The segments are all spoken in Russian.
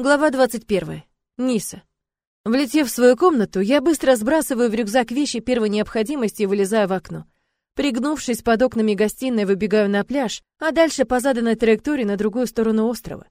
Глава 21. Ниса. Влетев в свою комнату, я быстро сбрасываю в рюкзак вещи первой необходимости и вылезаю в окно. Пригнувшись под окнами гостиной, выбегаю на пляж, а дальше по заданной траектории на другую сторону острова.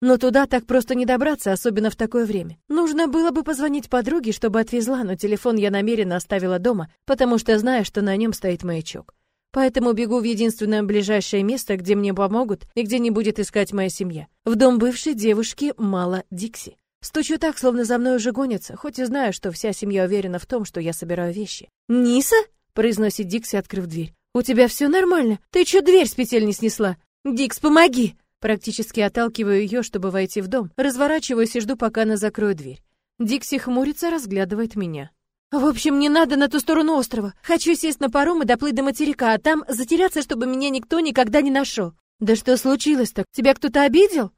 Но туда так просто не добраться, особенно в такое время. Нужно было бы позвонить подруге, чтобы отвезла, но телефон я намеренно оставила дома, потому что знаю, что на нем стоит маячок. Поэтому бегу в единственное ближайшее место, где мне помогут и где не будет искать моя семья. В дом бывшей девушки Мала Дикси. Стучу так, словно за мной уже гонятся, хоть и знаю, что вся семья уверена в том, что я собираю вещи. «Ниса?» — произносит Дикси, открыв дверь. «У тебя все нормально? Ты чё дверь с петель не снесла? Дикс, помоги!» Практически отталкиваю ее, чтобы войти в дом. Разворачиваюсь и жду, пока она закроет дверь. Дикси хмурится, разглядывает меня. В общем, не надо на ту сторону острова. Хочу сесть на паром и доплыть до материка, а там затеряться, чтобы меня никто никогда не нашел. Да что случилось-то? Тебя кто-то обидел?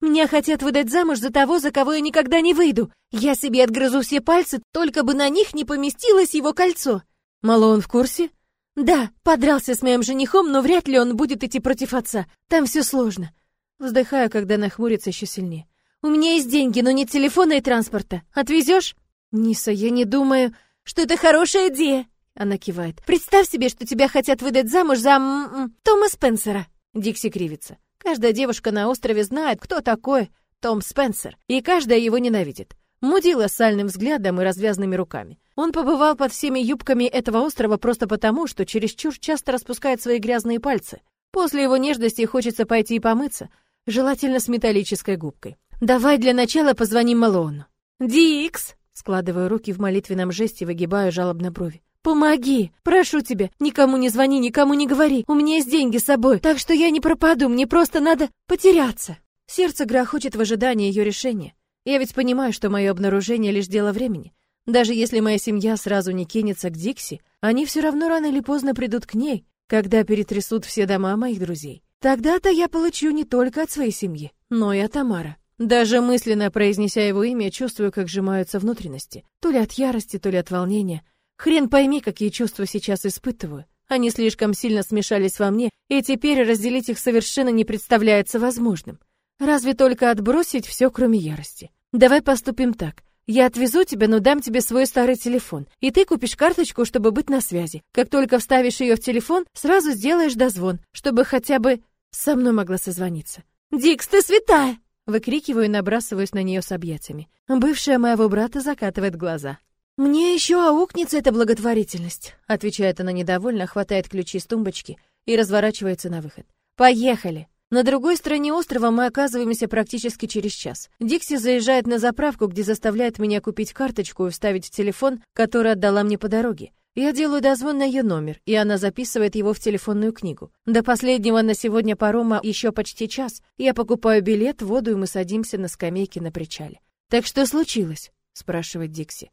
Меня хотят выдать замуж за того, за кого я никогда не выйду. Я себе отгрызу все пальцы, только бы на них не поместилось его кольцо. Мало он в курсе? Да, подрался с моим женихом, но вряд ли он будет идти против отца. Там все сложно. Вздыхаю, когда нахмурится еще сильнее. У меня есть деньги, но нет телефона и транспорта. Отвезешь? «Ниса, я не думаю, что это хорошая идея!» Она кивает. «Представь себе, что тебя хотят выдать замуж за... М -м, Тома Спенсера!» Дикси кривится. Каждая девушка на острове знает, кто такой Том Спенсер, и каждая его ненавидит. Мудила с сальным взглядом и развязанными руками. Он побывал под всеми юбками этого острова просто потому, что чересчур часто распускает свои грязные пальцы. После его нежности хочется пойти и помыться, желательно с металлической губкой. «Давай для начала позвоним Малону». «Дикс!» Складываю руки в молитвенном жесте, выгибаю жалобно брови. «Помоги! Прошу тебя! Никому не звони, никому не говори! У меня есть деньги с собой, так что я не пропаду, мне просто надо потеряться!» Сердце грохочет в ожидании ее решения. Я ведь понимаю, что мое обнаружение лишь дело времени. Даже если моя семья сразу не кинется к Дикси, они все равно рано или поздно придут к ней, когда перетрясут все дома моих друзей. Тогда-то я получу не только от своей семьи, но и от Тамара. Даже мысленно произнеся его имя, чувствую, как сжимаются внутренности. То ли от ярости, то ли от волнения. Хрен пойми, какие чувства сейчас испытываю. Они слишком сильно смешались во мне, и теперь разделить их совершенно не представляется возможным. Разве только отбросить все, кроме ярости. Давай поступим так. Я отвезу тебя, но дам тебе свой старый телефон, и ты купишь карточку, чтобы быть на связи. Как только вставишь ее в телефон, сразу сделаешь дозвон, чтобы хотя бы со мной могла созвониться. «Дикс, ты святая!» Выкрикиваю и набрасываюсь на нее с объятиями. Бывшая моего брата закатывает глаза. «Мне еще аукнется эта благотворительность», — отвечает она недовольно, хватает ключи с тумбочки и разворачивается на выход. «Поехали!» На другой стороне острова мы оказываемся практически через час. Дикси заезжает на заправку, где заставляет меня купить карточку и вставить в телефон, который отдала мне по дороге. Я делаю дозвон на ее номер, и она записывает его в телефонную книгу. До последнего на сегодня парома еще почти час. Я покупаю билет, воду, и мы садимся на скамейке на причале. «Так что случилось?» — спрашивает Дикси.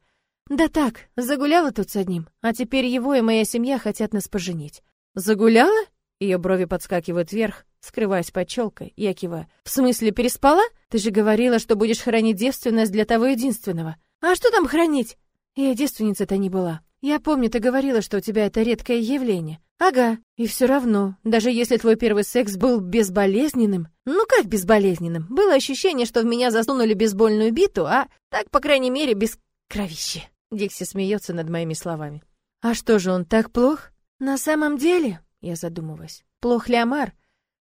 «Да так, загуляла тут с одним, а теперь его и моя семья хотят нас поженить». «Загуляла?» Ее брови подскакивают вверх, скрываясь под челкой. Я киваю. «В смысле, переспала? Ты же говорила, что будешь хранить девственность для того единственного». «А что там хранить?» Я девственница-то не была. Я помню, ты говорила, что у тебя это редкое явление. Ага, и все равно, даже если твой первый секс был безболезненным... Ну как безболезненным? Было ощущение, что в меня засунули бейсбольную биту, а так, по крайней мере, без кровищи. Дикси смеется над моими словами. А что же, он так плох? На самом деле, я задумываюсь, плох ли Амар?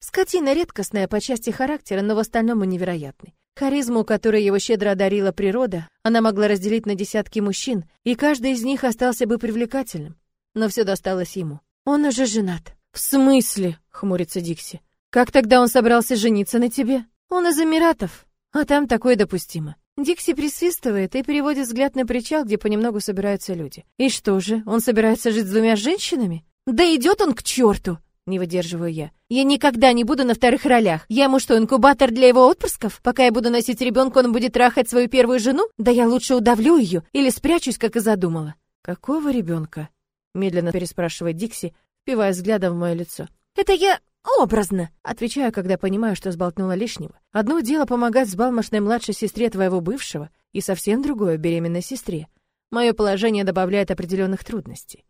Скотина редкостная по части характера, но в остальном и невероятный. Харизму, которой его щедро одарила природа, она могла разделить на десятки мужчин, и каждый из них остался бы привлекательным. Но все досталось ему. Он уже женат. «В смысле?» — хмурится Дикси. «Как тогда он собрался жениться на тебе?» «Он из Эмиратов, а там такое допустимо». Дикси присвистывает и переводит взгляд на причал, где понемногу собираются люди. «И что же, он собирается жить с двумя женщинами?» «Да идет он к черту!» Не выдерживаю я. Я никогда не буду на вторых ролях. Я ему что, инкубатор для его отпрысков? Пока я буду носить ребенка, он будет трахать свою первую жену? Да я лучше удавлю ее или спрячусь, как и задумала. Какого ребенка? Медленно переспрашивает Дикси, впивая взглядом в мое лицо. Это я образно, отвечаю, когда понимаю, что сболтнула лишнего. Одно дело помогать сбалмошной младшей сестре твоего бывшего, и совсем другое беременной сестре. Мое положение добавляет определенных трудностей.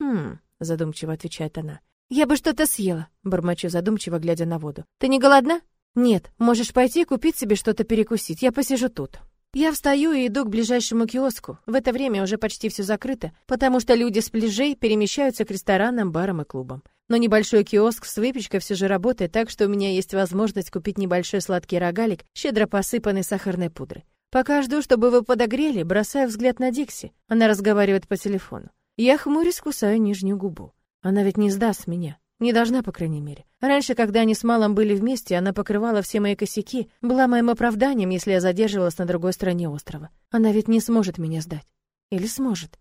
Хм, задумчиво отвечает она. «Я бы что-то съела», — бормочу задумчиво, глядя на воду. «Ты не голодна?» Нет, можешь пойти купить себе что-то перекусить. Я посижу тут. Я встаю и иду к ближайшему киоску. В это время уже почти все закрыто, потому что люди с пляжей перемещаются к ресторанам, барам и клубам. Но небольшой киоск с выпечкой все же работает, так что у меня есть возможность купить небольшой сладкий рогалик, щедро посыпанный сахарной пудрой. Пока жду, чтобы вы подогрели, бросаю взгляд на Дикси. Она разговаривает по телефону. Я хмурюсь, кусаю нижнюю губу. Она ведь не сдаст меня. Не должна, по крайней мере. Раньше, когда они с Малом были вместе, она покрывала все мои косяки, была моим оправданием, если я задерживалась на другой стороне острова. Она ведь не сможет меня сдать. Или сможет?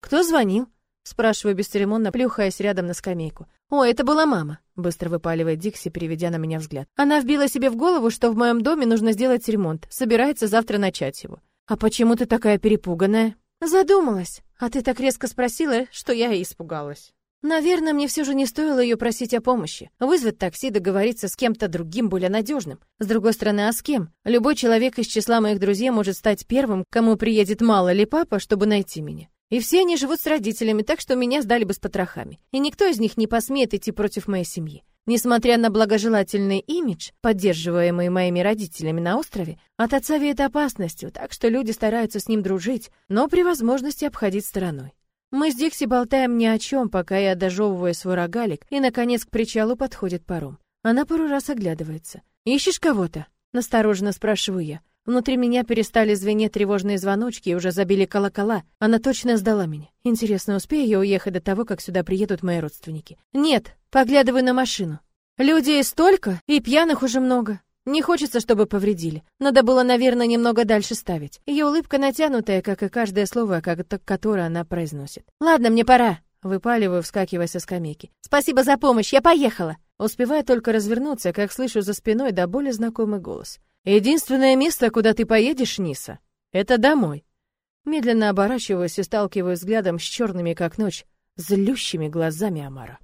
Кто звонил? Спрашиваю бесцеремонно, плюхаясь рядом на скамейку. «О, это была мама», — быстро выпаливает Дикси, переведя на меня взгляд. Она вбила себе в голову, что в моем доме нужно сделать ремонт, собирается завтра начать его. «А почему ты такая перепуганная?» «Задумалась. А ты так резко спросила, что я и испугалась». Наверное, мне все же не стоило ее просить о помощи. Вызвать такси, договориться с кем-то другим, более надежным. С другой стороны, а с кем? Любой человек из числа моих друзей может стать первым, кому приедет мало ли папа, чтобы найти меня. И все они живут с родителями, так что меня сдали бы с потрохами. И никто из них не посмеет идти против моей семьи. Несмотря на благожелательный имидж, поддерживаемый моими родителями на острове, от отца веет опасностью, так что люди стараются с ним дружить, но при возможности обходить стороной. Мы с Дикси болтаем ни о чем, пока я дожевываю свой рогалик, и, наконец, к причалу подходит паром. Она пару раз оглядывается. «Ищешь кого-то?» — настороженно спрашиваю я. Внутри меня перестали звенеть тревожные звоночки и уже забили колокола. Она точно сдала меня. Интересно, успею я уехать до того, как сюда приедут мои родственники? Нет, поглядываю на машину. Людей столько, и пьяных уже много. Не хочется, чтобы повредили. Надо было, наверное, немного дальше ставить. Ее улыбка натянутая, как и каждое слово, которое она произносит. «Ладно, мне пора», — выпаливаю, вскакивая со скамейки. «Спасибо за помощь, я поехала!» Успеваю только развернуться, как слышу за спиной до боли знакомый голос. «Единственное место, куда ты поедешь, Ниса, это домой». Медленно оборачиваюсь и сталкиваюсь взглядом с черными, как ночь, злющими глазами Амара.